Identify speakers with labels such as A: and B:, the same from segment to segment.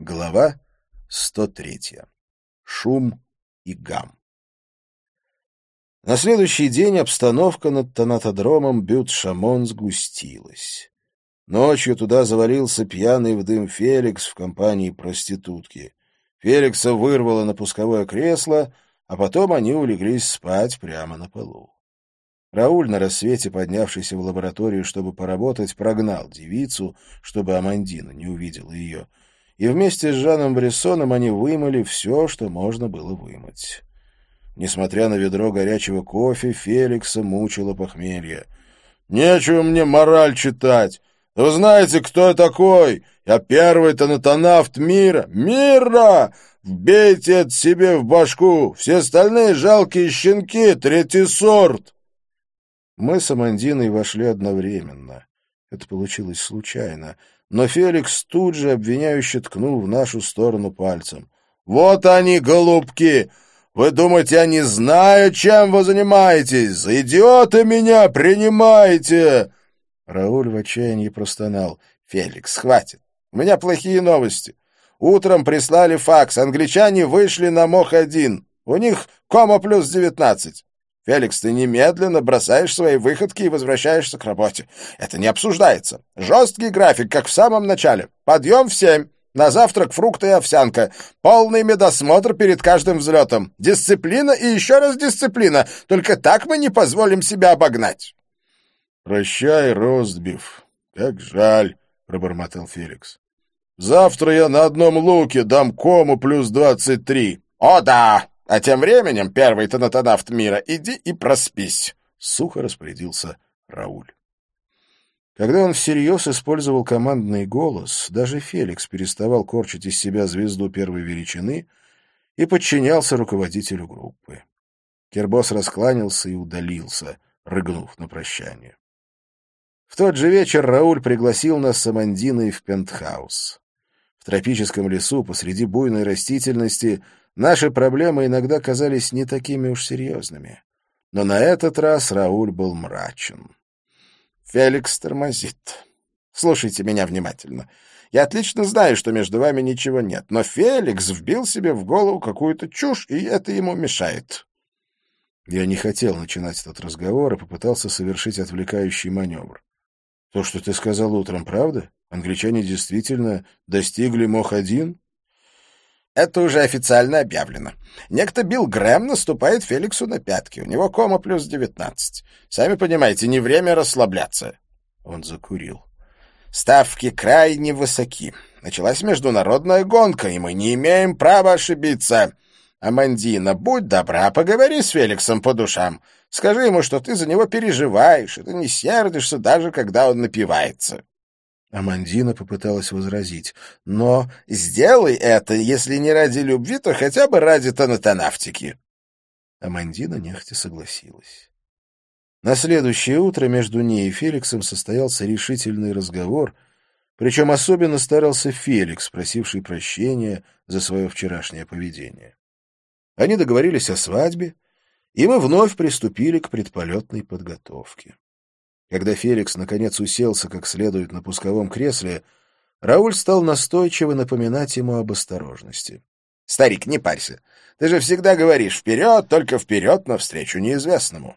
A: Глава 103. Шум и гам. На следующий день обстановка над тонатодромом Бют-Шамон сгустилась. Ночью туда завалился пьяный в дым Феликс в компании проститутки. Феликса вырвало на пусковое кресло, а потом они улеглись спать прямо на полу. Рауль, на рассвете поднявшийся в лабораторию, чтобы поработать, прогнал девицу, чтобы Амандина не увидела ее — и вместе с Жаном Брессоном они вымыли все, что можно было вымыть. Несмотря на ведро горячего кофе, Феликса мучило похмелье. «Нечего мне мораль читать! Вы знаете, кто я такой? Я первый тонатонавт мира! Мира! Вбейте это себе в башку! Все остальные жалкие щенки, третий сорт!» Мы с Амандиной вошли одновременно. Это получилось случайно — но Феликс тут же обвиняюще ткнул в нашу сторону пальцем. «Вот они, голубки! Вы думаете, я не знаю, чем вы занимаетесь? За идиота меня принимаете!» Рауль в отчаянии простонал. «Феликс, хватит! У меня плохие новости. Утром прислали факс. Англичане вышли на МОХ-1. У них кома плюс девятнадцать. Феликс, ты немедленно бросаешь свои выходки и возвращаешься к работе. Это не обсуждается. Жесткий график, как в самом начале. Подъем в семь. На завтрак фрукты и овсянка. Полный медосмотр перед каждым взлетом. Дисциплина и еще раз дисциплина. Только так мы не позволим себя обогнать. «Прощай, Ростбиф. Как жаль», — пробормотал Феликс. «Завтра я на одном луке дам кому плюс двадцать три». «О да! А тем временем, первый тонатонавт мира, иди и проспись, — сухо распорядился Рауль. Когда он всерьез использовал командный голос, даже Феликс переставал корчить из себя звезду первой величины и подчинялся руководителю группы. Кербос раскланялся и удалился, рыгнув на прощание. В тот же вечер Рауль пригласил нас с Амандиной в пентхаус. Тропическом лесу посреди буйной растительности Наши проблемы иногда казались не такими уж серьезными. Но на этот раз Рауль был мрачен. «Феликс тормозит. Слушайте меня внимательно. Я отлично знаю, что между вами ничего нет, но Феликс вбил себе в голову какую-то чушь, и это ему мешает». Я не хотел начинать этот разговор и попытался совершить отвлекающий маневр. «То, что ты сказал утром, правда? Англичане действительно достигли МОХ-1?»
B: Это уже официально объявлено. Некто Билл Грэм наступает Феликсу на пятки. У него кома плюс девятнадцать. Сами понимаете, не время расслабляться.
A: Он закурил.
B: Ставки крайне высоки. Началась международная гонка, и мы не имеем права ошибиться. Амандина, будь добра, поговори с Феликсом по душам. Скажи ему, что ты за него переживаешь, и ты не сердишься, даже когда он напивается.
A: Амандина попыталась возразить. «Но
B: сделай это, если не ради любви, то хотя бы ради тонатонавтики».
A: Амандина нехотя согласилась. На следующее утро между ней и Феликсом состоялся решительный разговор, причем особенно старался Феликс, просивший прощения за свое вчерашнее поведение. Они договорились о свадьбе, и мы вновь приступили к предполетной подготовке. Когда Феликс наконец уселся как следует на пусковом кресле, Рауль стал настойчиво напоминать ему об осторожности.
B: — Старик, не парься. Ты же всегда говоришь «вперед, только вперед навстречу неизвестному».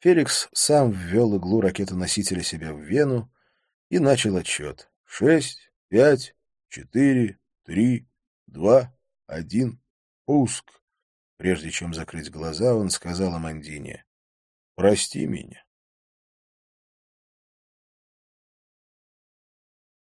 A: Феликс сам ввел иглу ракетоносителя себе в вену и начал отсчет. Шесть, пять, четыре, три, два, один, пуск. Прежде чем закрыть глаза, он сказал Амандине, «Прости меня».